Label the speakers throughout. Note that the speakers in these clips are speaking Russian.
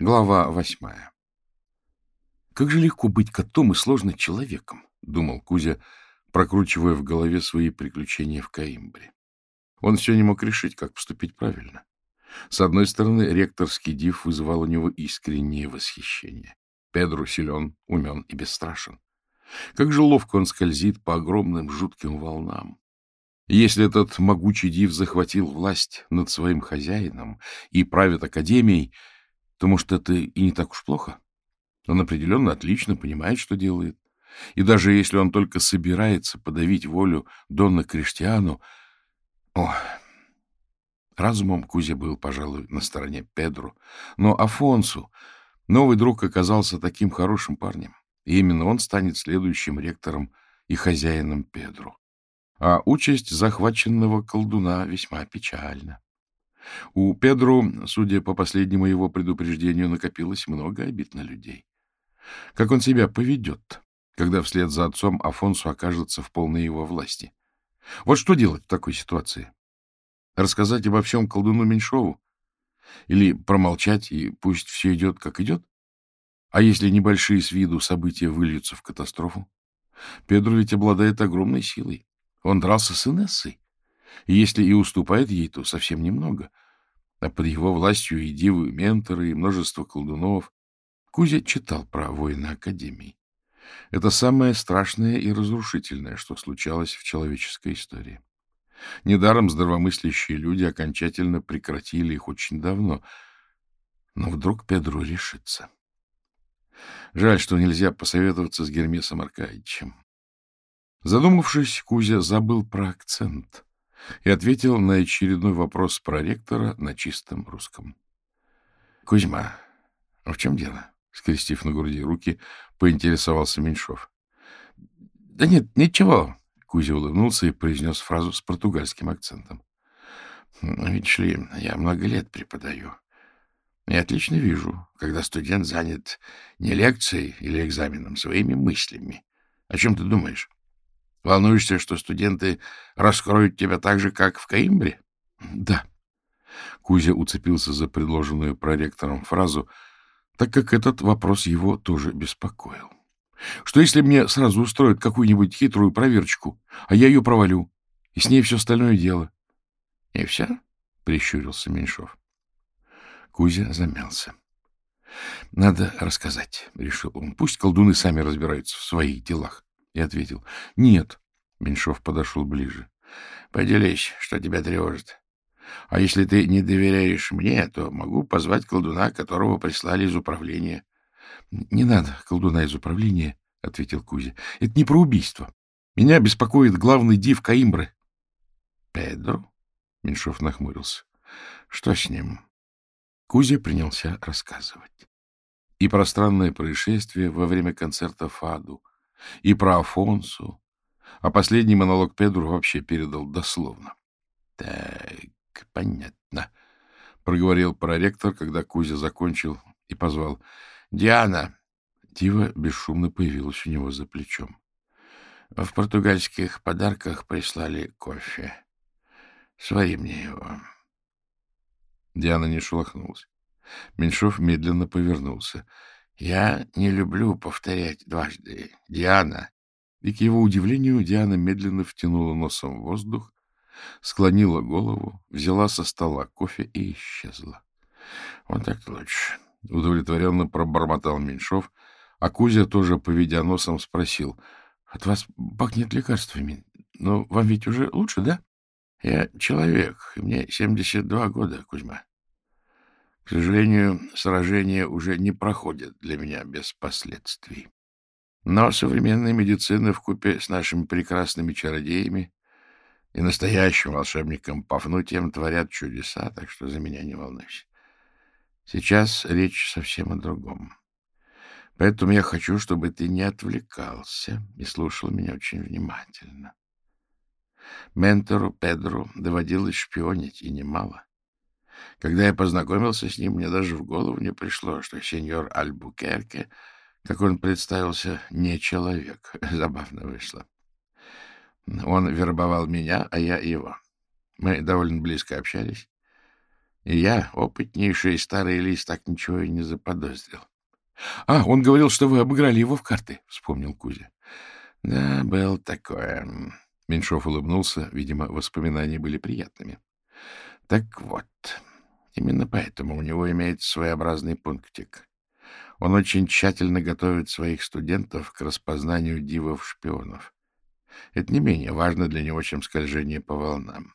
Speaker 1: Глава восьмая. «Как же легко быть котом и сложно человеком», — думал Кузя, прокручивая в голове свои приключения в Каимбре. Он все не мог решить, как поступить правильно. С одной стороны, ректорский див вызывал у него искреннее восхищение. Педру силен, умен и бесстрашен. Как же ловко он скользит по огромным жутким волнам. Если этот могучий див захватил власть над своим хозяином и правит академией, то, может, это и не так уж плохо. Он определенно отлично понимает, что делает. И даже если он только собирается подавить волю Донна Криштиану... О, разумом Кузя был, пожалуй, на стороне Педру. Но Афонсу новый друг оказался таким хорошим парнем. И именно он станет следующим ректором и хозяином Педру. А участь захваченного колдуна весьма печальна. У Педру, судя по последнему его предупреждению, накопилось много обид на людей. Как он себя поведет, когда вслед за отцом Афонсу окажется в полной его власти? Вот что делать в такой ситуации? Рассказать обо всем колдуну Меньшову? Или промолчать, и пусть все идет, как идет? А если небольшие с виду события выльются в катастрофу? Педро ведь обладает огромной силой. Он дрался с Инессой. И если и уступает ей, то совсем немного. А под его властью и дивы, менторы, и множество колдунов. Кузя читал про воина Академии. Это самое страшное и разрушительное, что случалось в человеческой истории. Недаром здравомыслящие люди окончательно прекратили их очень давно. Но вдруг Педро решится. Жаль, что нельзя посоветоваться с Гермесом Аркадьевичем. Задумавшись, Кузя забыл про акцент и ответил на очередной вопрос проректора на чистом русском. — Кузьма, а в чем дело? — скрестив на груди руки, поинтересовался Меньшов. — Да нет, ничего, — Кузя улыбнулся и произнес фразу с португальским акцентом. — Видишь ли, я много лет преподаю. И отлично вижу, когда студент занят не лекцией или экзаменом, своими мыслями. О чем ты думаешь? Волнуешься, что студенты раскроют тебя так же, как в Каимбре? — Да. Кузя уцепился за предложенную проректором фразу, так как этот вопрос его тоже беспокоил. Что если мне сразу устроят какую-нибудь хитрую проверочку, а я ее провалю, и с ней все остальное дело? — И все? — прищурился Меньшов. Кузя замялся. — Надо рассказать, — решил он. — Пусть колдуны сами разбираются в своих делах и ответил. — Нет. Меньшов подошел ближе. — Поделись, что тебя тревожит. А если ты не доверяешь мне, то могу позвать колдуна, которого прислали из управления. — Не надо колдуна из управления, — ответил Кузя. — Это не про убийство. Меня беспокоит главный див Каимбры. — Педро? — Меньшов нахмурился. — Что с ним? Кузя принялся рассказывать. И про странное происшествие во время концерта Фаду, и про Афонсу, а последний монолог Педру вообще передал дословно. — Так, понятно, — проговорил проректор, когда Кузя закончил и позвал. — Диана! Дива бесшумно появилась у него за плечом. — В португальских подарках прислали кофе. Свари мне его. Диана не шелохнулась. Меньшов медленно повернулся. Я не люблю повторять дважды. Диана. И к его удивлению Диана медленно втянула носом в воздух, склонила голову, взяла со стола кофе и исчезла. Вот так лучше. Удовлетворенно пробормотал Меньшов, а Кузя, тоже поведя носом, спросил. — От вас пахнет лекарствами. Но вам ведь уже лучше, да? — Я человек, мне 72 года, Кузьма. К сожалению, сражения уже не проходят для меня без последствий. Но современная медицина вкупе с нашими прекрасными чародеями и настоящим волшебником Пафнутием творят чудеса, так что за меня не волнуйся. Сейчас речь совсем о другом. Поэтому я хочу, чтобы ты не отвлекался и слушал меня очень внимательно. Ментору Педру доводилось шпионить, и немало. Когда я познакомился с ним, мне даже в голову не пришло, что сеньор Альбукерке, как он представился, не человек. Забавно вышло. Он вербовал меня, а я его. Мы довольно близко общались. И я, опытнейший старый лис, так ничего и не заподозрил. — А, он говорил, что вы обыграли его в карты, — вспомнил Кузя. — Да, был такое. Меньшов улыбнулся. Видимо, воспоминания были приятными. — Так вот, именно поэтому у него имеется своеобразный пунктик. Он очень тщательно готовит своих студентов к распознанию дивов-шпионов. Это не менее важно для него, чем скольжение по волнам.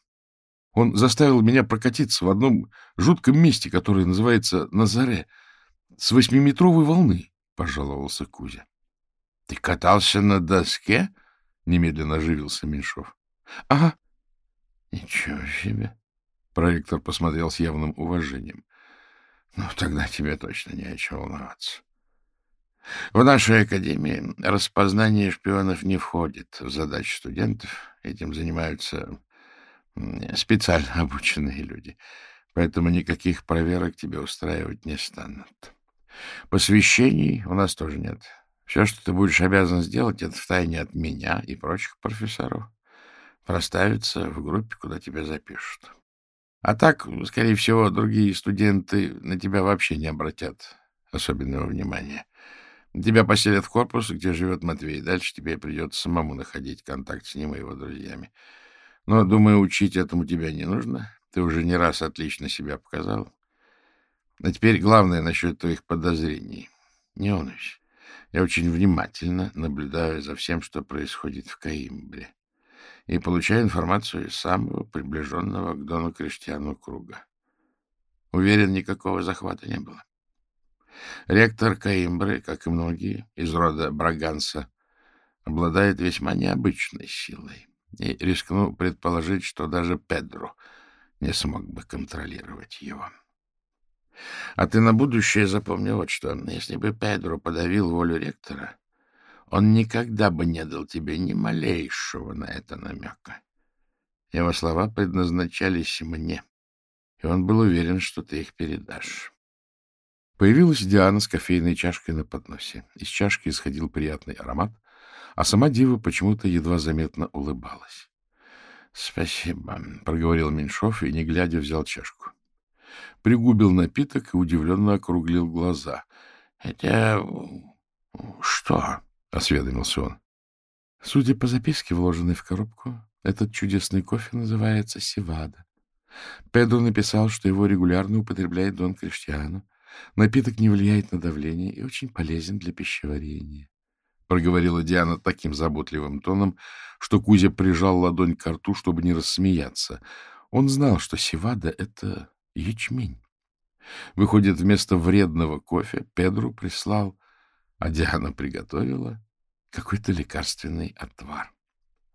Speaker 1: Он заставил меня прокатиться в одном жутком месте, которое называется Назаре, с восьмиметровой волны, — пожаловался Кузя. — Ты катался на доске? — немедленно оживился Меньшов. — Ага. — Ничего себе. Проектор посмотрел с явным уважением. — Ну, тогда тебе точно не о чем волноваться. В нашей академии распознание шпионов не входит в задачи студентов. Этим занимаются специально обученные люди. Поэтому никаких проверок тебе устраивать не станут. Посвящений у нас тоже нет. Все, что ты будешь обязан сделать, это втайне от меня и прочих профессоров. Проставиться в группе, куда тебя запишут. А так, скорее всего, другие студенты на тебя вообще не обратят особенного внимания. Тебя поселят в корпус, где живет Матвей. Дальше тебе придется самому находить контакт с ним и его друзьями. Но, думаю, учить этому тебя не нужно. Ты уже не раз отлично себя показал. А теперь главное насчет твоих подозрений. Не волнуйся. Я очень внимательно наблюдаю за всем, что происходит в Каимбре, и получаю информацию из самого приближенного к Дону Криштиану круга. Уверен, никакого захвата не было. Ректор Каимбры, как и многие из рода Браганса, обладает весьма необычной силой. И рискну предположить, что даже Педро не смог бы контролировать его. А ты на будущее запомни вот что. Если бы Педро подавил волю ректора, он никогда бы не дал тебе ни малейшего на это намека. Его слова предназначались мне, и он был уверен, что ты их передашь. Появилась Диана с кофейной чашкой на подносе. Из чашки исходил приятный аромат, а сама дива почему-то едва заметно улыбалась. — Спасибо, — проговорил Меньшов и, не глядя, взял чашку. Пригубил напиток и удивленно округлил глаза. — Это что? — осведомился он. — Судя по записке, вложенной в коробку, этот чудесный кофе называется Севада. Педро написал, что его регулярно употребляет Дон Криштиану, Напиток не влияет на давление и очень полезен для пищеварения. Проговорила Диана таким заботливым тоном, что Кузя прижал ладонь к рту, чтобы не рассмеяться. Он знал, что севада — это ячмень. Выходит, вместо вредного кофе Педру прислал, а Диана приготовила какой-то лекарственный отвар.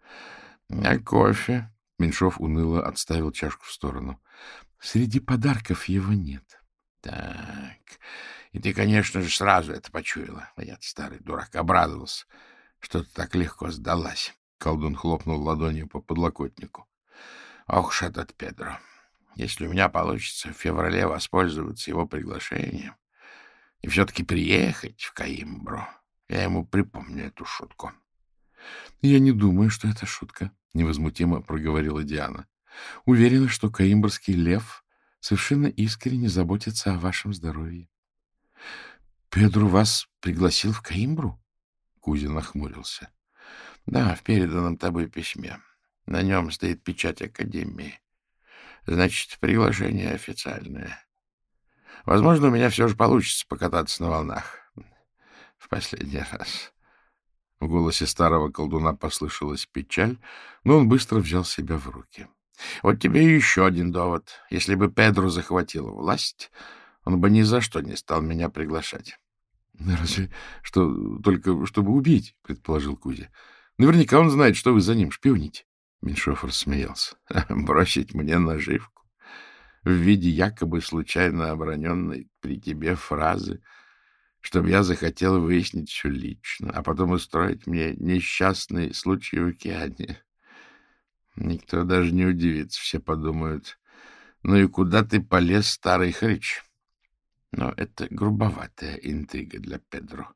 Speaker 1: — А кофе? — Меньшов уныло отставил чашку в сторону. — Среди подарков его нет. Так, и ты, конечно же, сразу это почуяла. А я старый дурак обрадовался, что ты так легко сдалась. Колдун хлопнул ладонью по подлокотнику. Ох уж этот Педро. Если у меня получится в феврале воспользоваться его приглашением и все-таки приехать в Каимбру, я ему припомню эту шутку. — Я не думаю, что это шутка, — невозмутимо проговорила Диана. — Уверена, что каимбрский лев совершенно искренне заботится о вашем здоровье. — Педро вас пригласил в Каимбру? Кузя нахмурился. — Да, в переданном тобой письме. На нем стоит печать Академии. Значит, приглашение официальное. Возможно, у меня все же получится покататься на волнах. В последний раз. В голосе старого колдуна послышалась печаль, но он быстро взял себя в руки. — вот тебе еще один довод. Если бы Педро захватил власть, он бы ни за что не стал меня приглашать. — Разве что только чтобы убить, — предположил Кузя. — Наверняка он знает, что вы за ним шпионите. Меньшов рассмеялся. — Бросить мне наживку в виде якобы случайно оброненной при тебе фразы, чтобы я захотел выяснить все лично, а потом устроить мне несчастный случай в океане. Никто даже не удивится, все подумают. Ну и куда ты полез, старый хрыч? Но это грубоватая интрига для Педро.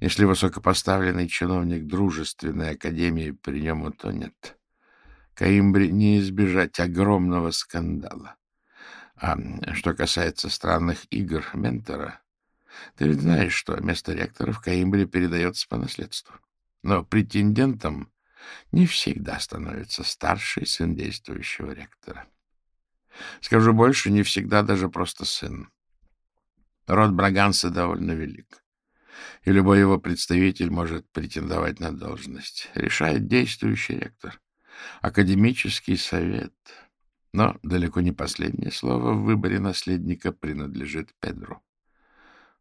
Speaker 1: Если высокопоставленный чиновник дружественной академии при нем утонет, Каимбре не избежать огромного скандала. А что касается странных игр ментора, ты ведь знаешь, что место ректора в Каимбре передается по наследству. Но претендентом не всегда становится старший сын действующего ректора. Скажу больше, не всегда даже просто сын. Род Браганса довольно велик, и любой его представитель может претендовать на должность. Решает действующий ректор, академический совет. Но далеко не последнее слово в выборе наследника принадлежит Педру.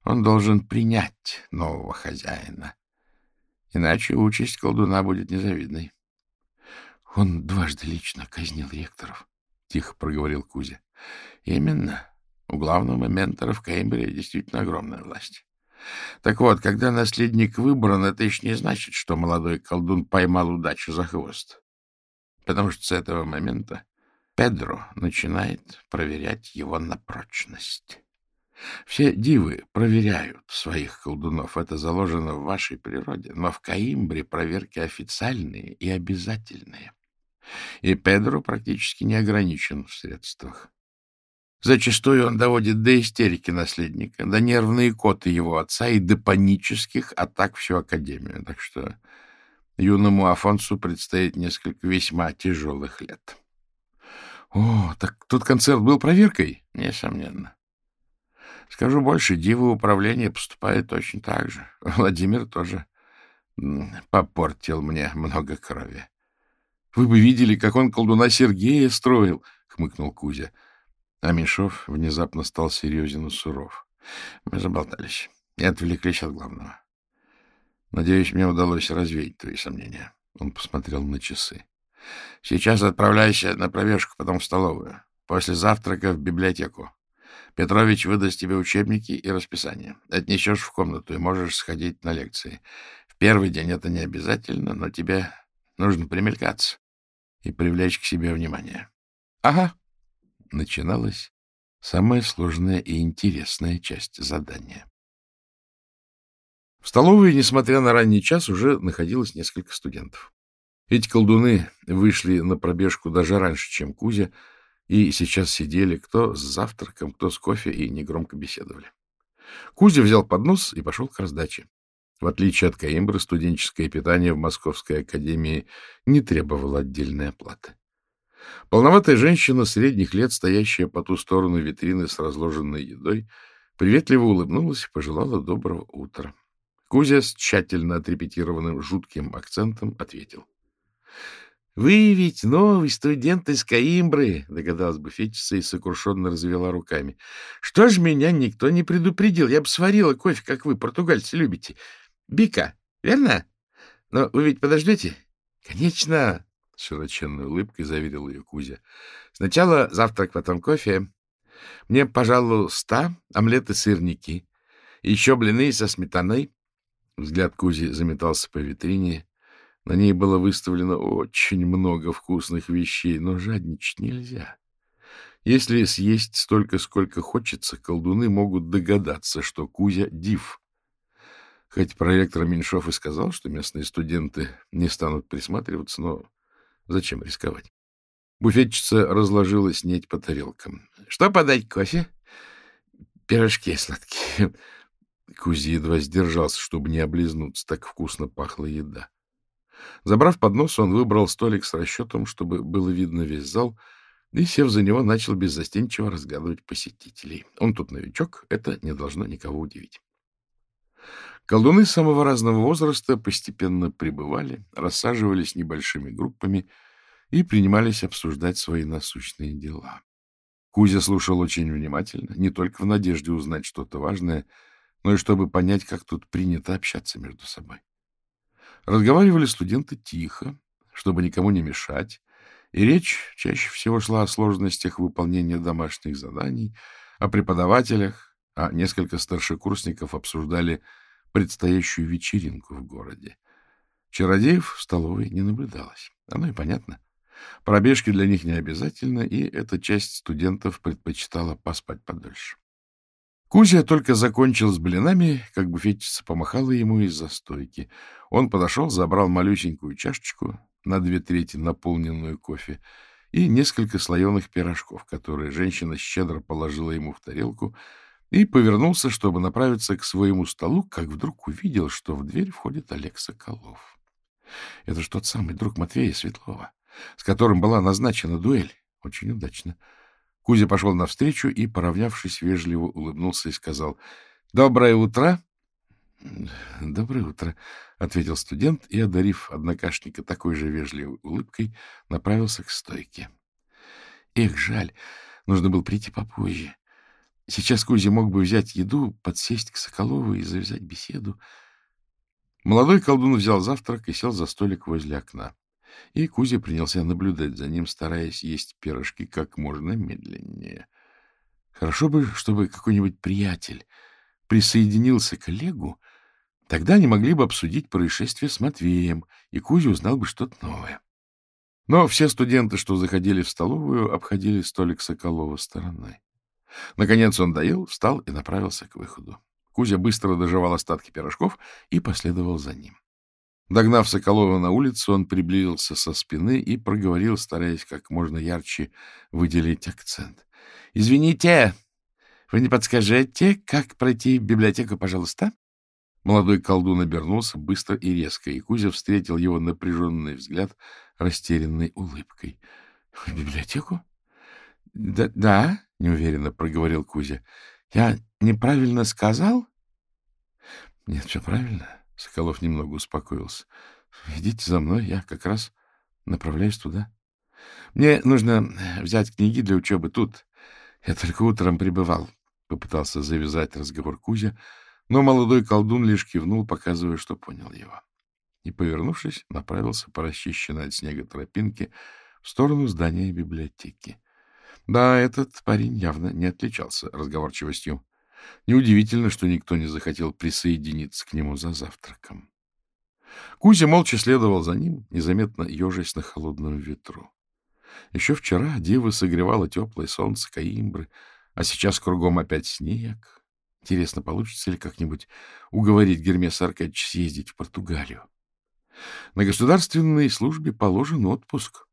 Speaker 1: Он должен принять нового хозяина, иначе участь колдуна будет незавидной. — Он дважды лично казнил ректоров, — тихо проговорил Кузя. — Именно. У главного ментора в Кембре действительно огромная власть. Так вот, когда наследник выбран, это еще не значит, что молодой колдун поймал удачу за хвост. Потому что с этого момента Педро начинает проверять его на прочность. Все дивы проверяют своих колдунов, это заложено в вашей природе, но в Каимбре проверки официальные и обязательные. И Педро практически не ограничен в средствах. Зачастую он доводит до истерики наследника, до нервные коты его отца и до панических атак всю Академию. Так что юному Афонсу предстоит несколько весьма тяжелых лет. — О, так тот концерт был проверкой? — Несомненно. Скажу больше, дивы управления поступает точно так же. Владимир тоже попортил мне много крови. — Вы бы видели, как он колдуна Сергея строил, — хмыкнул Кузя. А Меньшов внезапно стал серьезен и суров. Мы заболтались и отвлеклись от главного. Надеюсь, мне удалось развеять твои сомнения. Он посмотрел на часы. Сейчас отправляйся на пробежку, потом в столовую. После завтрака в библиотеку. Петрович выдаст тебе учебники и расписание. Отнесешь в комнату и можешь сходить на лекции. В первый день это не обязательно, но тебе нужно примелькаться и привлечь к себе внимание. — Ага, начиналась самая сложная и интересная часть задания. В столовой, несмотря на ранний час, уже находилось несколько студентов. Эти колдуны вышли на пробежку даже раньше, чем Кузя, и сейчас сидели кто с завтраком, кто с кофе и негромко беседовали. Кузя взял поднос и пошел к раздаче. В отличие от Каимбры, студенческое питание в Московской академии не требовало отдельной оплаты. Полноватая женщина средних лет, стоящая по ту сторону витрины с разложенной едой, приветливо улыбнулась и пожелала доброго утра. Кузя с тщательно отрепетированным жутким акцентом ответил. — Вы ведь новый студент из Каимбры, — догадалась буфетчица и сокрушенно развела руками. — Что ж меня никто не предупредил? Я бы сварила кофе, как вы, португальцы, любите. Бика, верно? Но вы ведь подождете? — Конечно, с широченной улыбкой заверил ее Кузя. — Сначала завтрак, потом кофе. Мне, пожалуйста, омлет и сырники. еще блины со сметаной. Взгляд Кузи заметался по витрине. На ней было выставлено очень много вкусных вещей, но жадничать нельзя. Если съесть столько, сколько хочется, колдуны могут догадаться, что Кузя — див. Хоть проректор Меньшов и сказал, что местные студенты не станут присматриваться, но Зачем рисковать? Буфетчица разложила снеть по тарелкам. — Что подать, кофе? — Пирожки сладкие. Кузи едва сдержался, чтобы не облизнуться. Так вкусно пахла еда. Забрав поднос, он выбрал столик с расчетом, чтобы было видно весь зал, и, сев за него, начал беззастенчиво разгадывать посетителей. Он тут новичок, это не должно никого удивить. Колдуны самого разного возраста постепенно прибывали, рассаживались небольшими группами и принимались обсуждать свои насущные дела. Кузя слушал очень внимательно, не только в надежде узнать что-то важное, но и чтобы понять, как тут принято общаться между собой. Разговаривали студенты тихо, чтобы никому не мешать, и речь чаще всего шла о сложностях выполнения домашних заданий, о преподавателях, а несколько старшекурсников обсуждали предстоящую вечеринку в городе. Чародеев в столовой не наблюдалось. Оно и понятно. Пробежки для них не обязательно, и эта часть студентов предпочитала поспать подольше. Кузя только закончил с блинами, как буфетчица помахала ему из-за стойки. Он подошел, забрал малюсенькую чашечку, на две трети наполненную кофе, и несколько слоеных пирожков, которые женщина щедро положила ему в тарелку, и повернулся, чтобы направиться к своему столу, как вдруг увидел, что в дверь входит Олег Соколов. Это же тот самый друг Матвея Светлова, с которым была назначена дуэль. Очень удачно. Кузя пошел навстречу и, поравнявшись, вежливо улыбнулся и сказал «Доброе утро!» «Доброе утро», — ответил студент и, одарив однокашника такой же вежливой улыбкой, направился к стойке. «Эх, жаль, нужно было прийти попозже. Сейчас Кузя мог бы взять еду, подсесть к Соколову и завязать беседу». Молодой колдун взял завтрак и сел за столик возле окна. И Кузя принялся наблюдать за ним, стараясь есть пирожки как можно медленнее. Хорошо бы, чтобы какой-нибудь приятель присоединился к Олегу Тогда они могли бы обсудить происшествие с Матвеем, и Кузя узнал бы что-то новое. Но все студенты, что заходили в столовую, обходили столик Соколова стороной. Наконец он доел, встал и направился к выходу. Кузя быстро доживал остатки пирожков и последовал за ним. Догнав Соколова на улицу, он приблизился со спины и проговорил, стараясь как можно ярче выделить акцент. — Извините, вы не подскажете, как пройти в библиотеку, пожалуйста? Молодой колдун обернулся быстро и резко, и Кузя встретил его напряженный взгляд растерянной улыбкой. — В библиотеку? Да, — Да, — неуверенно проговорил Кузя. — Я неправильно сказал? — Нет, все правильно. Соколов немного успокоился. — Идите за мной, я как раз направляюсь туда. Мне нужно взять книги для учебы тут. Я только утром прибывал. Попытался завязать разговор Кузя, — но молодой колдун лишь кивнул, показывая, что понял его. И, повернувшись, направился по расчищенной от снега тропинке в сторону здания библиотеки. Да, этот парень явно не отличался разговорчивостью. Неудивительно, что никто не захотел присоединиться к нему за завтраком. Кузя молча следовал за ним, незаметно ежась на холодном ветру. Еще вчера дева согревала теплое солнце Каимбры, а сейчас кругом опять снег, Интересно, получится ли как-нибудь уговорить Гермеса Аркадьевича съездить в Португалию? На государственной службе положен отпуск.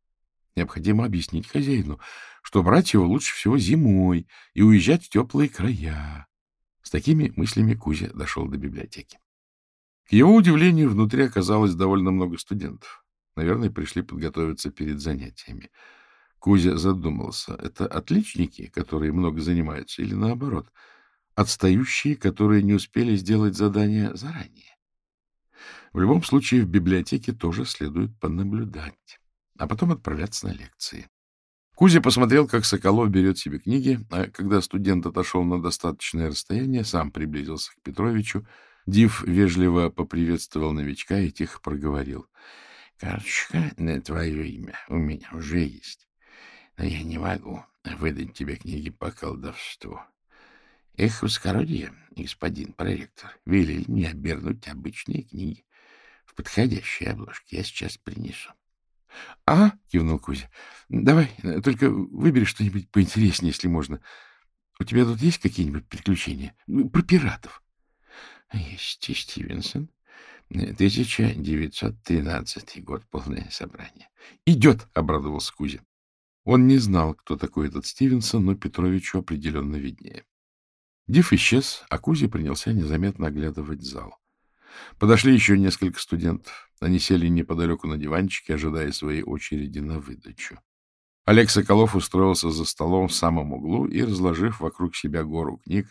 Speaker 1: Необходимо объяснить хозяину, что брать его лучше всего зимой и уезжать в теплые края. С такими мыслями Кузя дошел до библиотеки. К его удивлению, внутри оказалось довольно много студентов. Наверное, пришли подготовиться перед занятиями. Кузя задумался, это отличники, которые много занимаются, или наоборот — отстающие, которые не успели сделать задание заранее. В любом случае, в библиотеке тоже следует понаблюдать, а потом отправляться на лекции. Кузя посмотрел, как Соколов берет себе книги, а когда студент отошел на достаточное расстояние, сам приблизился к Петровичу, Див вежливо поприветствовал новичка и тихо проговорил. — Карточка на твое имя у меня уже есть, но я не могу выдать тебе книги по колдовству. Эх, высокородие, господин проректор, велели мне обернуть обычные книги в подходящие обложки. Я сейчас принесу. — А, — кивнул Кузя, — давай, только выбери что-нибудь поинтереснее, если можно. У тебя тут есть какие-нибудь приключения? Про пиратов? — Есть, Стивенсон. 1913 год, полное собрание. — Идет, — обрадовался Кузя. Он не знал, кто такой этот Стивенсон, но Петровичу определенно виднее. Див исчез, а Кузя принялся незаметно оглядывать зал. Подошли еще несколько студентов. Они сели неподалеку на диванчике, ожидая своей очереди на выдачу. Олег Соколов устроился за столом в самом углу и, разложив вокруг себя гору книг,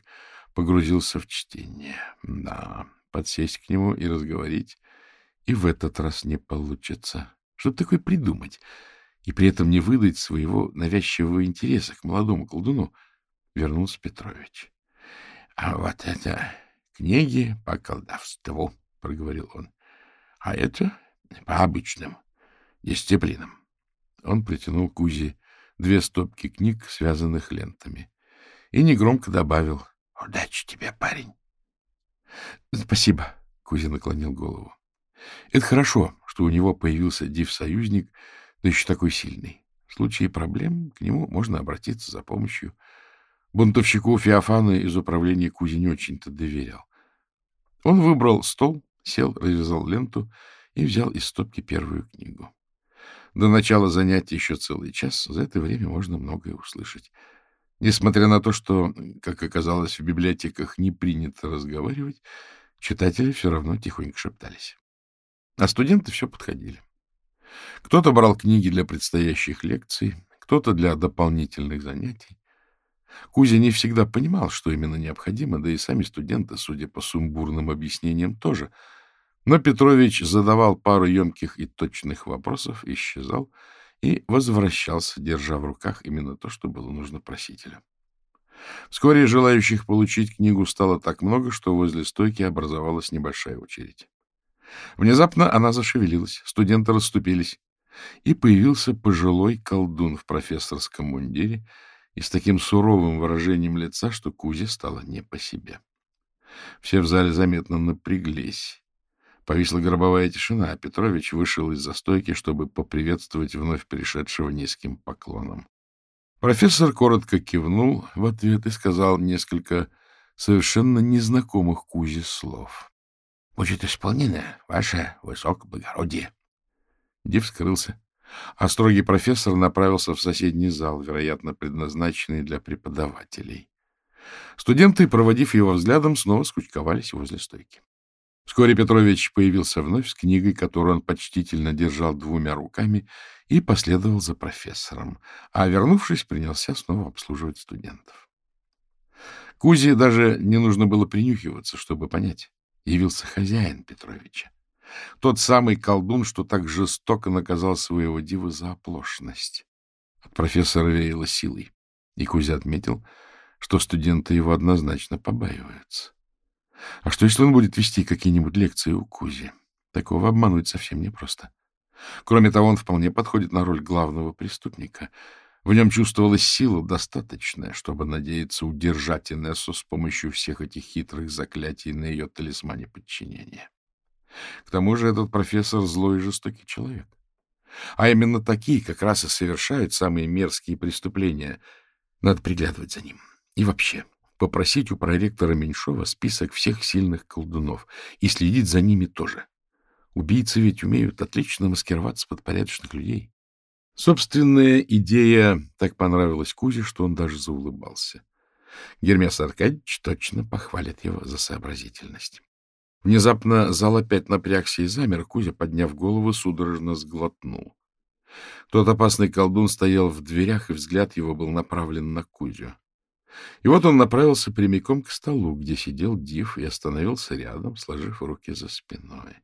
Speaker 1: погрузился в чтение. Да, подсесть к нему и разговорить и в этот раз не получится. Что такое придумать? И при этом не выдать своего навязчивого интереса к молодому колдуну, вернулся Петрович. — А вот это книги по колдовству, — проговорил он. — А это по обычным дисциплинам. Он притянул Кузе две стопки книг, связанных лентами, и негромко добавил — Удачи тебе, парень. — Спасибо, — Кузя наклонил голову. — Это хорошо, что у него появился див-союзник, да еще такой сильный. В случае проблем к нему можно обратиться за помощью. Бунтовщику Феофана из управления Кузи не очень-то доверял. Он выбрал стол, сел, развязал ленту и взял из стопки первую книгу. До начала занятий еще целый час. За это время можно многое услышать. Несмотря на то, что, как оказалось, в библиотеках не принято разговаривать, читатели все равно тихонько шептались. А студенты все подходили. Кто-то брал книги для предстоящих лекций, кто-то для дополнительных занятий. Кузя не всегда понимал, что именно необходимо, да и сами студенты, судя по сумбурным объяснениям, тоже. Но Петрович задавал пару емких и точных вопросов, исчезал и возвращался, держа в руках именно то, что было нужно просителю. Вскоре желающих получить книгу стало так много, что возле стойки образовалась небольшая очередь. Внезапно она зашевелилась, студенты расступились, и появился пожилой колдун в профессорском мундире и с таким суровым выражением лица, что Кузе стало не по себе. Все в зале заметно напряглись. Повисла гробовая тишина, а Петрович вышел из застойки, чтобы поприветствовать вновь пришедшего низким поклоном. Профессор коротко кивнул в ответ и сказал несколько совершенно незнакомых Кузе слов. — Будет исполнено, ваше высокоблагородие. Див скрылся, а строгий профессор направился в соседний зал, вероятно, предназначенный для преподавателей. Студенты, проводив его взглядом, снова скучковались возле стойки. Вскоре Петрович появился вновь с книгой, которую он почтительно держал двумя руками, и последовал за профессором, а, вернувшись, принялся снова обслуживать студентов. Кузе даже не нужно было принюхиваться, чтобы понять. Явился хозяин Петровича. Тот самый колдун, что так жестоко наказал своего дива за оплошность. От профессора веяло силой, и Кузя отметил, что студенты его однозначно побаиваются. А что, если он будет вести какие-нибудь лекции у Кузи? Такого обмануть совсем непросто. Кроме того, он вполне подходит на роль главного преступника. В нем чувствовалась сила достаточная, чтобы надеяться удержать Инессу с помощью всех этих хитрых заклятий на ее талисмане подчинения. К тому же этот профессор злой и жестокий человек. А именно такие как раз и совершают самые мерзкие преступления. Надо приглядывать за ним. И вообще, попросить у проректора Меньшова список всех сильных колдунов и следить за ними тоже. Убийцы ведь умеют отлично маскироваться под порядочных людей. Собственная идея так понравилась Кузе, что он даже заулыбался. Гермес Аркадьевич точно похвалит его за сообразительность. Внезапно зал опять напрягся и замер. Кузя, подняв голову, судорожно сглотнул. Тот опасный колдун стоял в дверях, и взгляд его был направлен на Кузю. И вот он направился прямиком к столу, где сидел Див, и остановился рядом, сложив руки за спиной.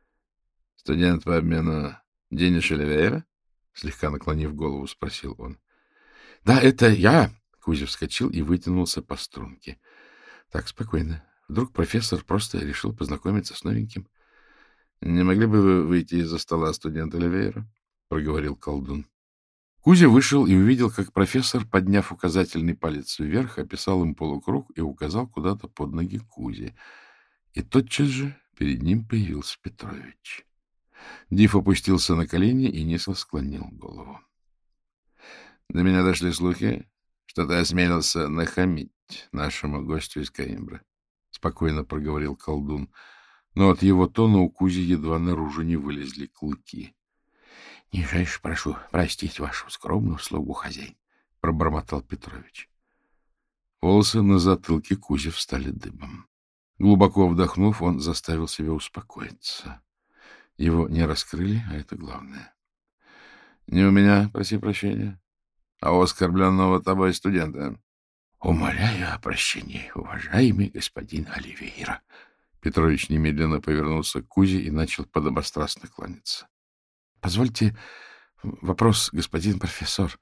Speaker 1: — Студент по обмену Денис Оливейра? — слегка наклонив голову, спросил он. — Да, это я! — Кузя вскочил и вытянулся по струнке. — Так, спокойно. Вдруг профессор просто решил познакомиться с новеньким. — Не могли бы вы выйти из-за стола студента Оливейра? — проговорил колдун. Кузя вышел и увидел, как профессор, подняв указательный палец вверх, описал им полукруг и указал куда-то под ноги Кузе. И тотчас же перед ним появился Петрович. Див опустился на колени и низко склонил голову. — До меня дошли слухи, что ты осмелился нахамить нашему гостю из Каимбры, — спокойно проговорил колдун. Но от его тона у Кузи едва наружу не вылезли клыки. — Нижайше прошу простить вашу скромную слугу, хозяин, — пробормотал Петрович. Волосы на затылке Кузи встали дыбом. Глубоко вдохнув, он заставил себя успокоиться. Его не раскрыли, а это главное. — Не у меня, проси прощения, а у оскорбленного тобой студента. — Умоляю о прощении, уважаемый господин Оливейра. Петрович немедленно повернулся к Кузе и начал подобострастно кланяться. — Позвольте вопрос, господин профессор.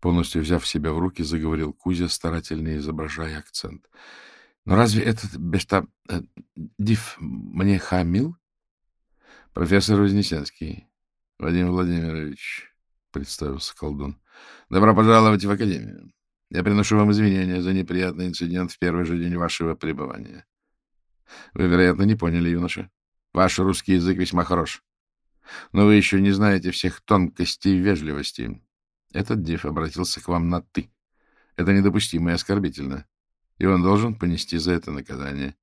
Speaker 1: Полностью взяв себя в руки, заговорил Кузя, старательно изображая акцент. — Но разве этот бешта... Э, див мне хамил? — Профессор Вознесенский, Владимир Владимирович, — представился колдун. — Добро пожаловать в Академию. Я приношу вам извинения за неприятный инцидент в первый же день вашего пребывания. Вы, вероятно, не поняли, юноша. Ваш русский язык весьма хорош. Но вы еще не знаете всех тонкостей вежливости. Этот див обратился к вам на «ты». Это недопустимо и оскорбительно. И он должен понести за это наказание.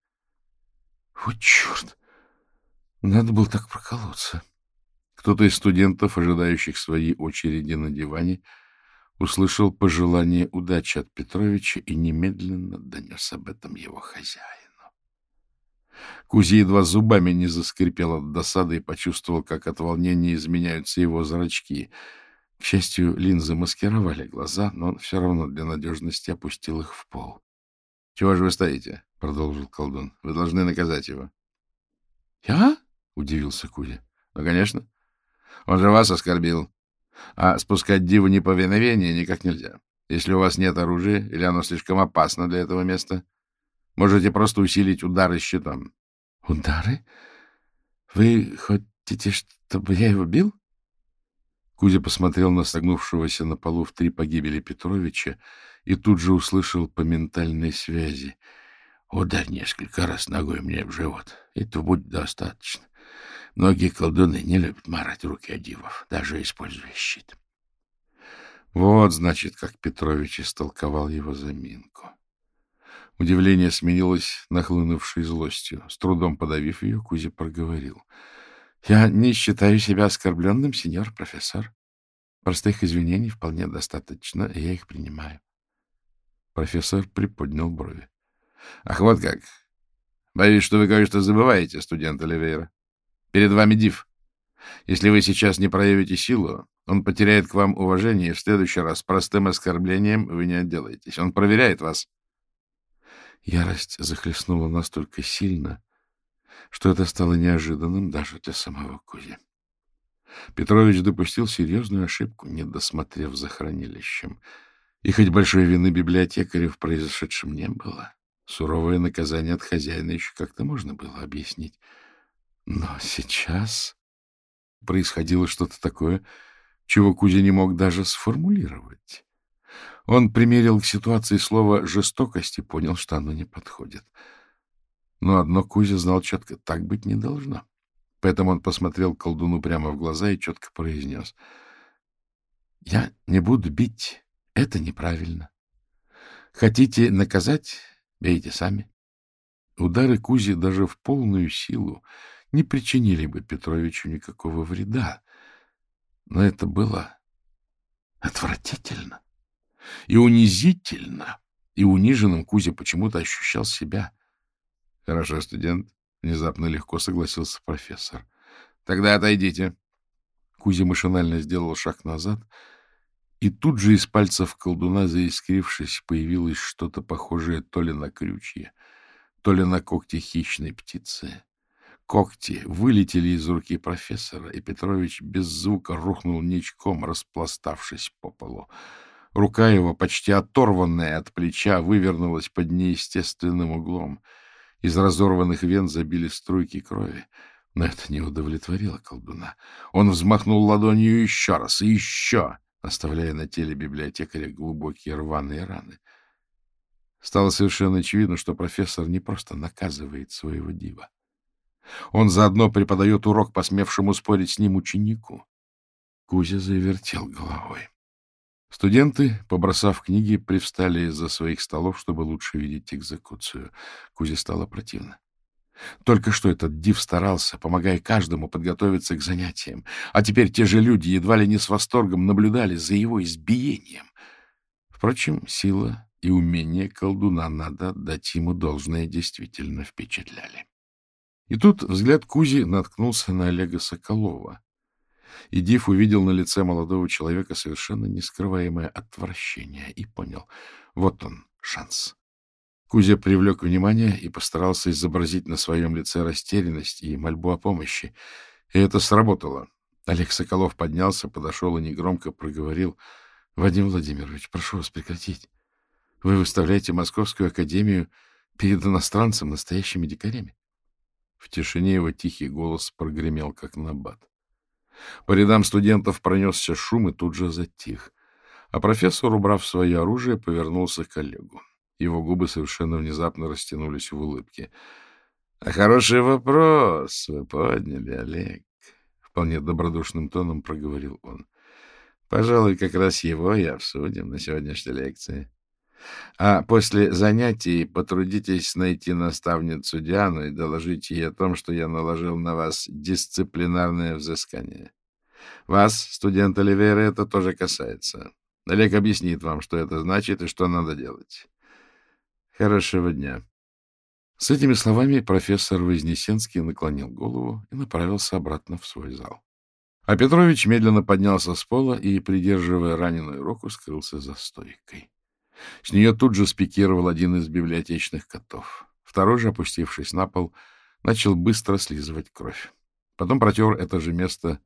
Speaker 1: — Вот черт! Надо было так проколоться. Кто-то из студентов, ожидающих своей очереди на диване, услышал пожелание удачи от Петровича и немедленно донес об этом его хозяину. Кузя едва зубами не заскрипел от досады и почувствовал, как от волнения изменяются его зрачки. К счастью, линзы маскировали глаза, но он все равно для надежности опустил их в пол. — Чего же вы стоите? — продолжил колдун. — Вы должны наказать его. — Я? — удивился Кузя. — Ну, конечно. Он же вас оскорбил. А спускать диву неповиновение никак нельзя. Если у вас нет оружия или оно слишком опасно для этого места, можете просто усилить удары щитом. — Удары? Вы хотите, чтобы я его бил? Кузя посмотрел на согнувшегося на полу в три погибели Петровича и тут же услышал по ментальной связи. — Ударь несколько раз ногой мне в живот. Этого будет достаточно. Многие колдуны не любят марать руки о дивов, даже используя щит. Вот, значит, как Петрович истолковал его заминку. Удивление сменилось нахлынувшей злостью. С трудом подавив ее, Кузя проговорил. — Я не считаю себя оскорбленным, сеньор профессор. Простых извинений вполне достаточно, и я их принимаю. Профессор приподнял брови. — Ах, вот как! Боюсь, что вы кое-что забываете, студент Оливейра. Перед вами Див. Если вы сейчас не проявите силу, он потеряет к вам уважение, и в следующий раз простым оскорблением вы не отделаетесь. Он проверяет вас. Ярость захлестнула настолько сильно, что это стало неожиданным даже для самого Кузи. Петрович допустил серьезную ошибку, не досмотрев за хранилищем. И хоть большой вины библиотекаря в произошедшем не было, суровое наказание от хозяина еще как-то можно было объяснить. Но сейчас происходило что-то такое, чего Кузя не мог даже сформулировать. Он примерил к ситуации слово «жестокость» и понял, что оно не подходит. Но одно Кузя знал четко — так быть не должно. Поэтому он посмотрел колдуну прямо в глаза и четко произнес. — Я не буду бить. Это неправильно. Хотите наказать — бейте сами. Удары Кузи даже в полную силу не причинили бы Петровичу никакого вреда. Но это было отвратительно и унизительно, и униженным Кузя почему-то ощущал себя. — Хорошо, студент, — внезапно легко согласился профессор. — Тогда отойдите. Кузя машинально сделал шаг назад, и тут же из пальцев колдуна, заискрившись, появилось что-то похожее то ли на крючье, то ли на когти хищной птицы. Когти вылетели из руки профессора, и Петрович без звука рухнул ничком, распластавшись по полу. Рука его, почти оторванная от плеча, вывернулась под неестественным углом. Из разорванных вен забили струйки крови. Но это не удовлетворило колдуна. Он взмахнул ладонью еще раз и еще, оставляя на теле библиотекаря глубокие рваные раны. Стало совершенно очевидно, что профессор не просто наказывает своего дива. Он заодно преподает урок посмевшему спорить с ним ученику. Кузя завертел головой. Студенты, побросав книги, привстали из-за своих столов, чтобы лучше видеть экзекуцию. Кузе стало противно. Только что этот див старался, помогая каждому подготовиться к занятиям, а теперь те же люди едва ли не с восторгом наблюдали за его избиением. Впрочем, сила и умение колдуна, надо дать ему должное, действительно впечатляли. И тут взгляд Кузи наткнулся на Олега Соколова. И Див увидел на лице молодого человека совершенно нескрываемое отвращение и понял — вот он, шанс. Кузя привлек внимание и постарался изобразить на своем лице растерянность и мольбу о помощи. И это сработало. Олег Соколов поднялся, подошел и негромко проговорил. — Вадим Владимирович, прошу вас прекратить. Вы выставляете Московскую академию перед иностранцем настоящими дикарями. В тишине его тихий голос прогремел, как набат. По рядам студентов пронесся шум и тут же затих. А профессор, убрав свое оружие, повернулся к коллегу. Его губы совершенно внезапно растянулись в улыбке. — А хороший вопрос вы подняли, Олег. Вполне добродушным тоном проговорил он. — Пожалуй, как раз его и обсудим на сегодняшней лекции. А после занятий потрудитесь найти наставницу Диану и доложите ей о том, что я наложил на вас дисциплинарное взыскание. Вас, студент Оливейра, это тоже касается. Олег объяснит вам, что это значит и что надо делать. Хорошего дня. С этими словами профессор Вознесенский наклонил голову и направился обратно в свой зал. А Петрович медленно поднялся с пола и, придерживая раненую руку, скрылся за стойкой. С нее тут же спикировал один из библиотечных котов. Второй же, опустившись на пол, начал быстро слизывать кровь. Потом протер это же место,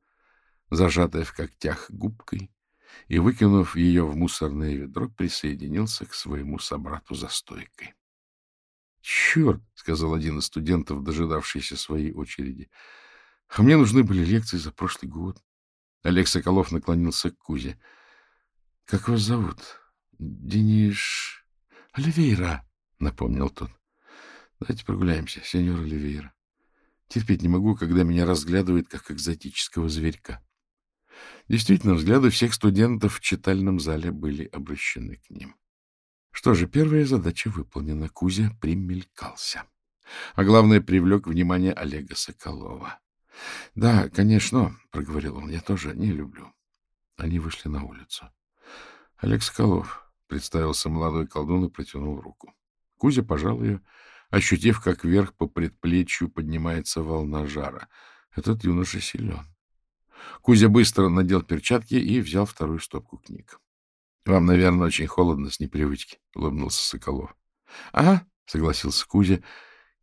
Speaker 1: зажатое в когтях губкой, и, выкинув ее в мусорное ведро, присоединился к своему собрату за стойкой. — Черт! — сказал один из студентов, дожидавшийся своей очереди. — А мне нужны были лекции за прошлый год. Олег Соколов наклонился к Кузе. — Как вас зовут? — Дениш... — Оливейра, — напомнил тот. — Давайте прогуляемся, сеньор Оливейра. Терпеть не могу, когда меня разглядывают, как экзотического зверька. Действительно, взгляды всех студентов в читальном зале были обращены к ним. Что же, первая задача выполнена. Кузя примелькался. А главное, привлек внимание Олега Соколова. — Да, конечно, — проговорил он, — я тоже не люблю. Они вышли на улицу. — Олег Соколов, — представился молодой колдун и протянул руку. Кузя пожал ее, ощутив, как вверх по предплечью поднимается волна жара. Этот юноша силен. Кузя быстро надел перчатки и взял вторую стопку книг. — Вам, наверное, очень холодно с непривычки, — улыбнулся Соколов. — Ага, — согласился Кузя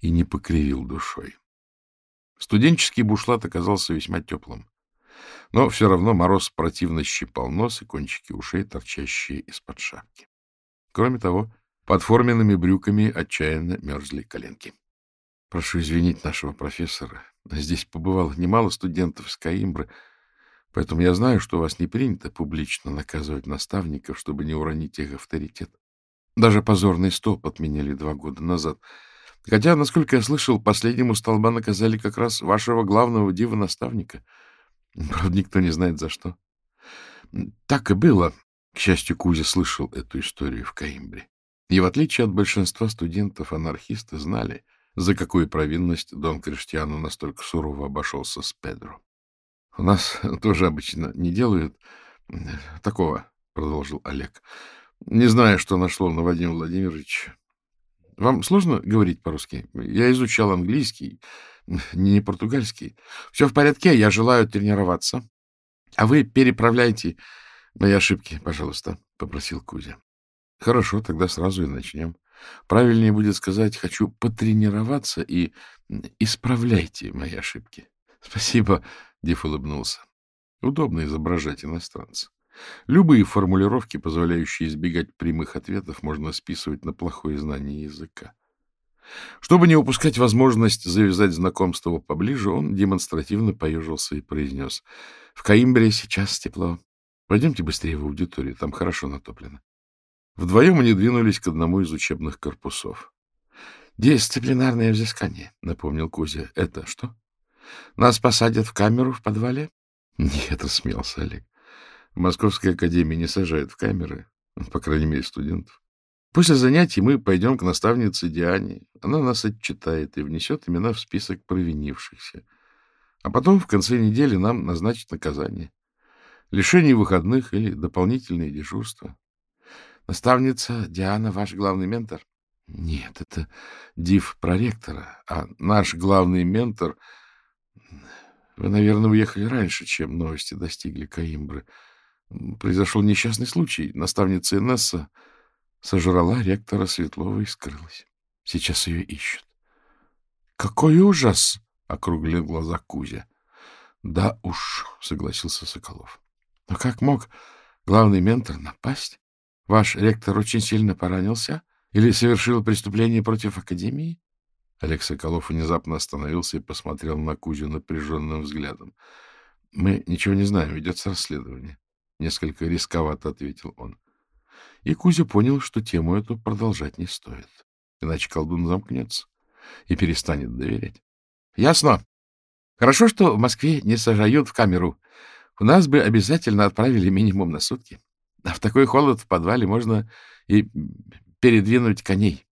Speaker 1: и не покривил душой. Студенческий бушлат оказался весьма теплым. Но все равно мороз противно щипал нос и кончики ушей, торчащие из-под шапки. Кроме того, под форменными брюками отчаянно мерзли коленки. — Прошу извинить нашего профессора. Здесь побывало немало студентов из Каимбры, Поэтому я знаю, что у вас не принято публично наказывать наставников, чтобы не уронить их авторитет. Даже позорный столб отменили два года назад. Хотя, насколько я слышал, последнему столба наказали как раз вашего главного дива-наставника. Правда, никто не знает, за что. Так и было. К счастью, Кузя слышал эту историю в Каимбре. И в отличие от большинства студентов, анархисты знали, за какую провинность Дон Криштиану настолько сурово обошелся с Педро. — У нас тоже обычно не делают такого, — продолжил Олег. — Не знаю, что нашло на Владимира Владимировича. Вам сложно говорить по-русски? Я изучал английский, не португальский. Все в порядке, я желаю тренироваться. А вы переправляйте мои ошибки, пожалуйста, — попросил Кузя. — Хорошо, тогда сразу и начнем. Правильнее будет сказать, хочу потренироваться и исправляйте мои ошибки. — Спасибо, Диф улыбнулся. Удобно изображать иностранца. Любые формулировки, позволяющие избегать прямых ответов, можно списывать на плохое знание языка. Чтобы не упускать возможность завязать знакомство поближе, он демонстративно поежился и произнес. — В Каимбре сейчас тепло. Пойдемте быстрее в аудиторию, там хорошо натоплено. Вдвоем они двинулись к одному из учебных корпусов. — Дисциплинарное взыскание, — напомнил Кузя. — Это что? Нас посадят в камеру в подвале? Нет, рассмеялся Олег. В Московской академии не сажают в камеры, по крайней мере, студентов. После занятий мы пойдем к наставнице Диане. Она нас отчитает и внесет имена в список провинившихся. А потом в конце недели нам назначат наказание. Лишение выходных или дополнительные дежурства. Наставница Диана ваш главный ментор? Нет, это див проректора, а наш главный ментор вы, наверное, уехали раньше, чем новости достигли Каимбры. Произошел несчастный случай. Наставница Инесса сожрала ректора Светлова и скрылась. Сейчас ее ищут. — Какой ужас! — округлил глаза Кузя. — Да уж, — согласился Соколов. — Но как мог главный ментор напасть? Ваш ректор очень сильно поранился? Или совершил преступление против Академии? Олег Соколов внезапно остановился и посмотрел на Кузю напряженным взглядом. — Мы ничего не знаем, ведется расследование. Несколько рисковато ответил он. И Кузя понял, что тему эту продолжать не стоит. Иначе колдун замкнется и перестанет доверять. — Ясно. Хорошо, что в Москве не сажают в камеру. У нас бы обязательно отправили минимум на сутки. А в такой холод в подвале можно и передвинуть коней.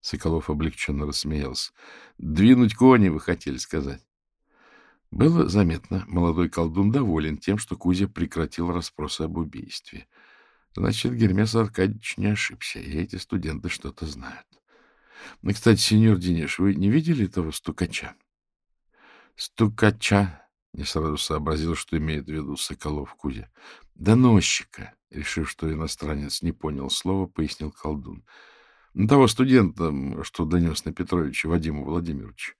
Speaker 1: Соколов облегченно рассмеялся. — Двинуть кони, вы хотели сказать. Было заметно, молодой колдун доволен тем, что Кузя прекратил расспросы об убийстве. Значит, Гермес Аркадьевич не ошибся, и эти студенты что-то знают. Ну, кстати, сеньор Дениш, вы не видели того стукача? Стукача, не сразу сообразил, что имеет в виду Соколов Кузя. Доносчика, решив, что иностранец не понял слова, пояснил колдун. Того студента, что донес на Петровича Вадиму Владимировичу.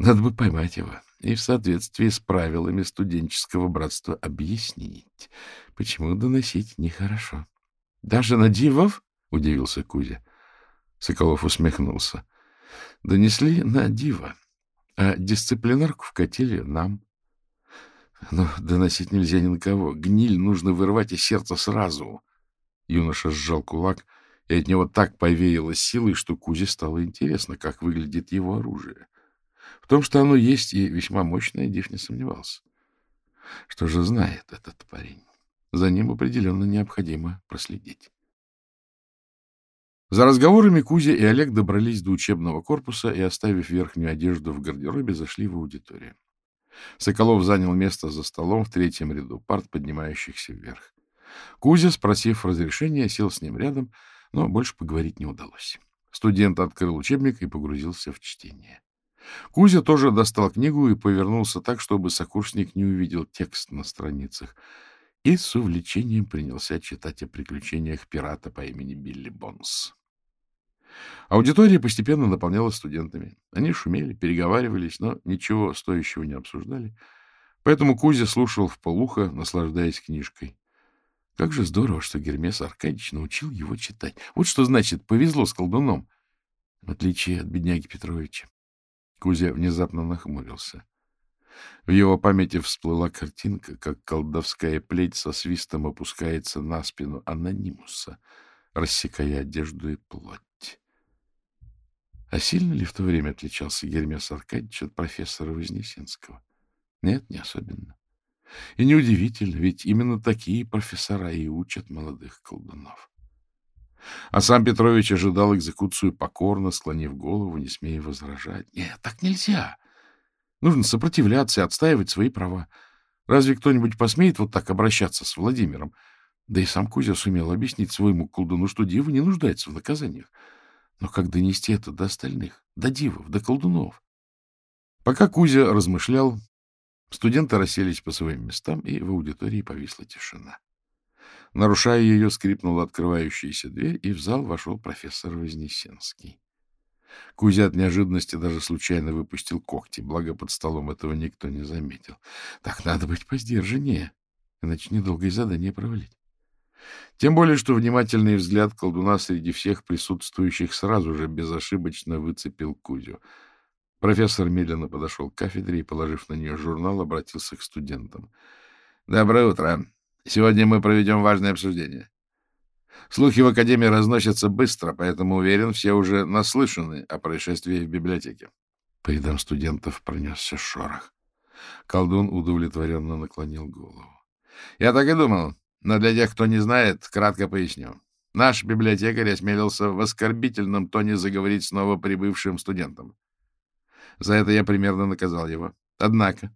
Speaker 1: Надо бы поймать его и в соответствии с правилами студенческого братства объяснить, почему доносить нехорошо. — Даже на дивов? — удивился Кузя. Соколов усмехнулся. — Донесли на дива, а дисциплинарку вкатили нам. Но доносить нельзя ни на кого. Гниль нужно вырвать из сердца сразу. Юноша сжал кулак, и от него так повеяло силой, что Кузе стало интересно, как выглядит его оружие. — том, что оно есть и весьма мощное, Див не сомневался. Что же знает этот парень? За ним определенно необходимо проследить. За разговорами Кузя и Олег добрались до учебного корпуса и, оставив верхнюю одежду в гардеробе, зашли в аудиторию. Соколов занял место за столом в третьем ряду парт, поднимающихся вверх. Кузя, спросив разрешения, сел с ним рядом, но больше поговорить не удалось. Студент открыл учебник и погрузился в чтение. Кузя тоже достал книгу и повернулся так, чтобы сокурсник не увидел текст на страницах, и с увлечением принялся читать о приключениях пирата по имени Билли Бонс. Аудитория постепенно наполнялась студентами. Они шумели, переговаривались, но ничего стоящего не обсуждали. Поэтому Кузя слушал в полухо, наслаждаясь книжкой. Как же здорово, что Гермес Аркадьевич научил его читать. Вот что значит «повезло с колдуном», в отличие от бедняги Петровича. Кузя внезапно нахмурился. В его памяти всплыла картинка, как колдовская плеть со свистом опускается на спину анонимуса, рассекая одежду и плоть. А сильно ли в то время отличался Гермес Аркадьевич от профессора Вознесенского? Нет, не особенно. И неудивительно, ведь именно такие профессора и учат молодых колдунов. А сам Петрович ожидал экзекуцию покорно, склонив голову, не смея возражать. Нет, так нельзя. Нужно сопротивляться и отстаивать свои права. Разве кто-нибудь посмеет вот так обращаться с Владимиром? Да и сам Кузя сумел объяснить своему колдуну, что дива не нуждается в наказаниях. Но как донести это до остальных, до дивов, до колдунов? Пока Кузя размышлял, студенты расселись по своим местам, и в аудитории повисла тишина. Нарушая ее, скрипнула открывающаяся дверь, и в зал вошел профессор Вознесенский. Кузя от неожиданности даже случайно выпустил когти, благо под столом этого никто не заметил. Так надо быть поздержаннее, иначе недолго и задание провалить. Тем более, что внимательный взгляд колдуна среди всех присутствующих сразу же безошибочно выцепил Кузю. Профессор медленно подошел к кафедре и, положив на нее журнал, обратился к студентам. — Доброе утро. Сегодня мы проведем важное обсуждение. Слухи в Академии разносятся быстро, поэтому, уверен, все уже наслышаны о происшествии в библиотеке. По рядам студентов пронесся шорох. Колдун удовлетворенно наклонил голову. Я так и думал, но для тех, кто не знает, кратко поясню. Наш библиотекарь осмелился в оскорбительном тоне заговорить с новоприбывшим студентом. За это я примерно наказал его. Однако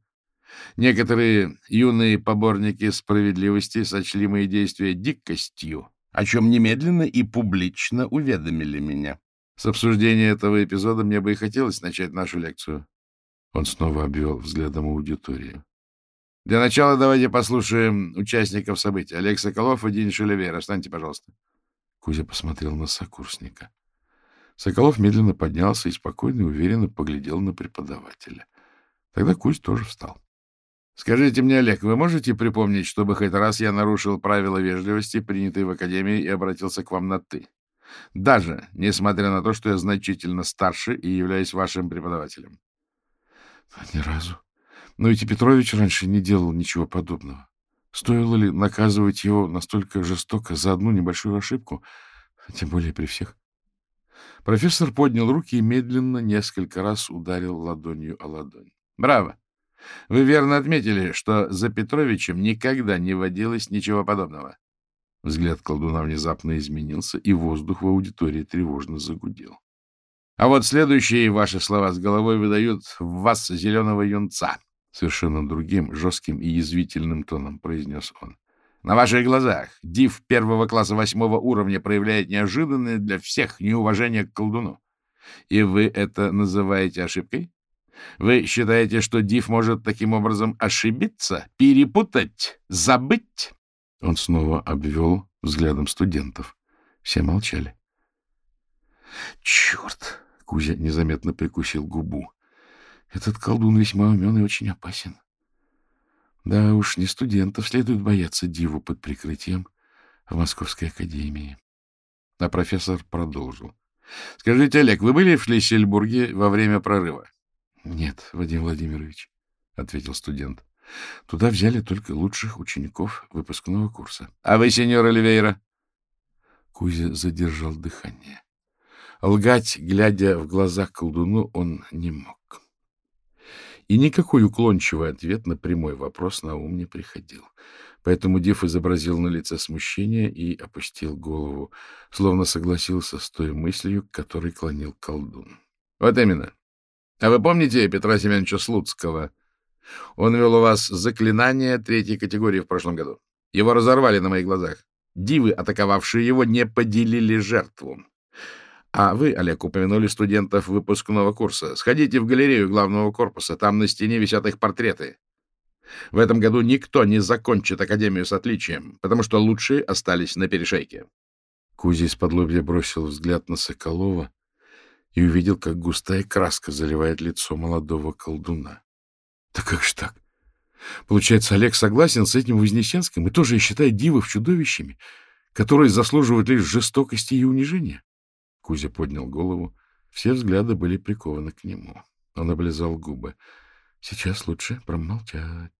Speaker 1: Некоторые юные поборники справедливости сочли мои действия дикостью, о чем немедленно и публично уведомили меня. С обсуждения этого эпизода мне бы и хотелось начать нашу лекцию. Он снова обвел взглядом аудиторию. Для начала давайте послушаем участников событий. Олег Соколов и Дин Шелевер. Встаньте, пожалуйста. Кузя посмотрел на сокурсника. Соколов медленно поднялся и спокойно и уверенно поглядел на преподавателя. Тогда Кузь тоже встал. Скажите мне, Олег, вы можете припомнить, чтобы хоть раз я нарушил правила вежливости, принятые в Академии, и обратился к вам на «ты»? Даже несмотря на то, что я значительно старше и являюсь вашим преподавателем. Ни разу. Но ведь и Петрович раньше не делал ничего подобного. Стоило ли наказывать его настолько жестоко за одну небольшую ошибку, тем более при всех? Профессор поднял руки и медленно несколько раз ударил ладонью о ладонь. Браво! Вы верно отметили, что за Петровичем никогда не водилось ничего подобного. Взгляд колдуна внезапно изменился, и воздух в аудитории тревожно загудел. А вот следующие ваши слова с головой выдают в вас зеленого юнца. Совершенно другим, жестким и язвительным тоном произнес он. На ваших глазах див первого класса восьмого уровня проявляет неожиданное для всех неуважение к колдуну. И вы это называете ошибкой? Вы считаете, что див может таким образом ошибиться, перепутать, забыть? Он снова обвел взглядом студентов. Все молчали. Черт! Кузя незаметно прикусил губу. Этот колдун весьма умен и очень опасен. Да уж, не студентов следует бояться диву под прикрытием в Московской академии. А профессор продолжил. — Скажите, Олег, вы были в Шлиссельбурге во время прорыва? — Нет, Вадим Владимирович, — ответил студент. — Туда взяли только лучших учеников выпускного курса. — А вы, сеньор Оливейра? Кузя задержал дыхание. Лгать, глядя в глаза колдуну, он не мог. И никакой уклончивый ответ на прямой вопрос на ум не приходил. Поэтому Див изобразил на лице смущение и опустил голову, словно согласился с той мыслью, к которой клонил колдун. — Вот именно. А вы помните Петра Семеновича Слуцкого? Он вел у вас заклинание третьей категории в прошлом году. Его разорвали на моих глазах. Дивы, атаковавшие его, не поделили жертву. А вы, Олег, упомянули студентов выпускного курса. Сходите в галерею главного корпуса, там на стене висят их портреты. В этом году никто не закончит академию с отличием, потому что лучшие остались на перешейке. Кузя из-под бросил взгляд на Соколова и увидел, как густая краска заливает лицо молодого колдуна. — Да как ж так? Получается, Олег согласен с этим Вознесенским и тоже считает дивов чудовищами, которые заслуживают лишь жестокости и унижения? Кузя поднял голову. Все взгляды были прикованы к нему. Он облизал губы. Сейчас лучше промолчать.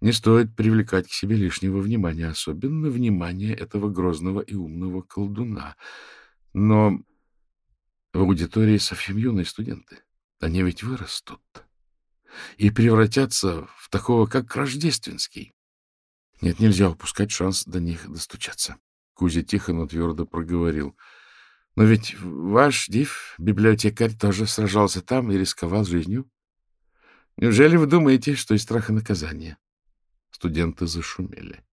Speaker 1: Не стоит привлекать к себе лишнего внимания, особенно внимания этого грозного и умного колдуна. Но в аудитории совсем юные студенты. Они ведь вырастут и превратятся в такого, как Рождественский. Нет, нельзя упускать шанс до них достучаться. Кузя тихо, но твердо проговорил — но ведь ваш Див, библиотекарь, тоже сражался там и рисковал жизнью. Неужели вы думаете, что из страха наказания? Студенты зашумели.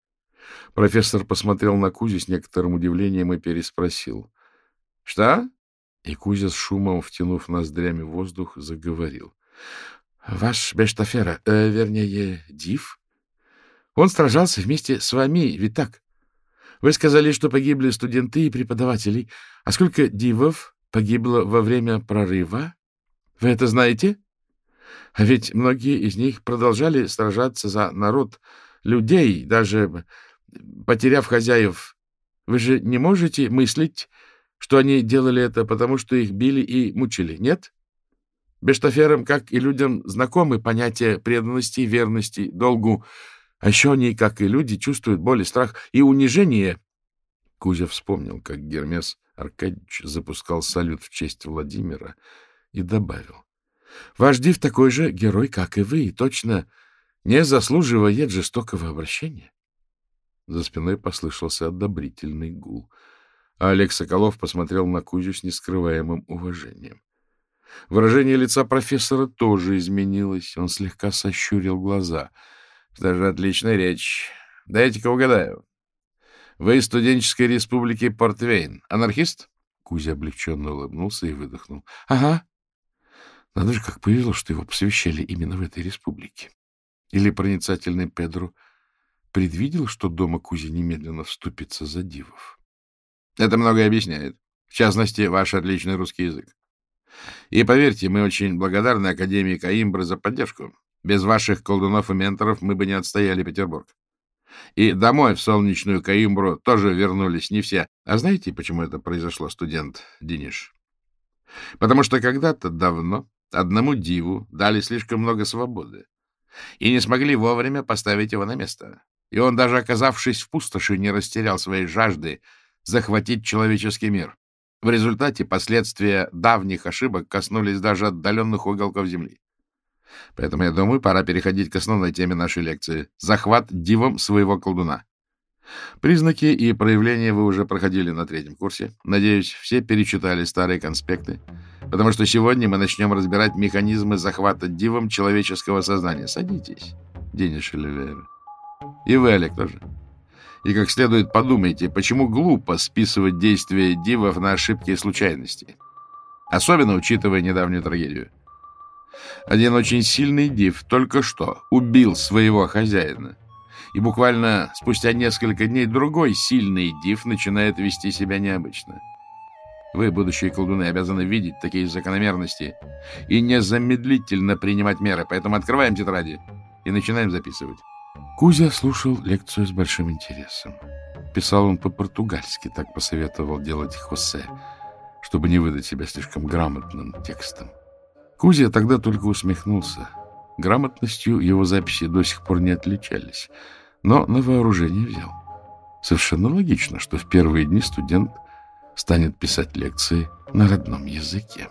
Speaker 1: Профессор посмотрел на Кузю с некоторым удивлением и переспросил. — Что? И Кузя с шумом, втянув ноздрями воздух, заговорил. — Ваш Бештафера, э, вернее, Див, он сражался вместе с вами, ведь так? Вы сказали, что погибли студенты и преподаватели. А сколько дивов погибло во время прорыва? Вы это знаете? А ведь многие из них продолжали сражаться за народ, людей, даже потеряв хозяев. Вы же не можете мыслить, что они делали это потому, что их били и мучили, нет? Бештаферам, как и людям, знакомы понятия преданности, верности, долгу, а еще они, как и люди, чувствуют боль и страх и унижение. Кузя вспомнил, как Гермес Аркадьевич запускал салют в честь Владимира и добавил. — Ваш Див такой же герой, как и вы, и точно не заслуживает жестокого обращения. За спиной послышался одобрительный гул, а Олег Соколов посмотрел на Кузю с нескрываемым уважением. Выражение лица профессора тоже изменилось, он слегка сощурил глаза — даже отличная речь. Дайте-ка угадаю. Вы из студенческой республики Портвейн. Анархист? Кузя облегченно улыбнулся и выдохнул. — Ага. Надо же, как повезло, что его посвящали именно в этой республике. Или проницательный Педро предвидел, что дома Кузя немедленно вступится за дивов. Это многое объясняет. В частности, ваш отличный русский язык. И поверьте, мы очень благодарны Академии Каимбры за поддержку. Без ваших колдунов и менторов мы бы не отстояли Петербург. И домой, в солнечную Каимбру, тоже вернулись не все. А знаете, почему это произошло, студент Дениш? Потому что когда-то давно одному диву дали слишком много свободы и не смогли вовремя поставить его на место. И он, даже оказавшись в пустоши, не растерял своей жажды захватить человеческий мир. В результате последствия давних ошибок коснулись даже отдаленных уголков Земли. Поэтому, я думаю, пора переходить к основной теме нашей лекции — захват дивом своего колдуна. Признаки и проявления вы уже проходили на третьем курсе. Надеюсь, все перечитали старые конспекты, потому что сегодня мы начнем разбирать механизмы захвата дивом человеческого сознания. Садитесь, Денис Шелевер. И вы, Олег, тоже. И как следует подумайте, почему глупо списывать действия дивов на ошибки и случайности. Особенно учитывая недавнюю трагедию. Один очень сильный див только что убил своего хозяина. И буквально спустя несколько дней другой сильный див начинает вести себя необычно. Вы, будущие колдуны, обязаны видеть такие закономерности и незамедлительно принимать меры. Поэтому открываем тетради и начинаем записывать. Кузя слушал лекцию с большим интересом. Писал он по-португальски, так посоветовал делать Хосе, чтобы не выдать себя слишком грамотным текстом. Кузя тогда только усмехнулся. Грамотностью его записи до сих пор не отличались, но на вооружение взял. Совершенно логично, что в первые дни студент станет писать лекции на родном языке.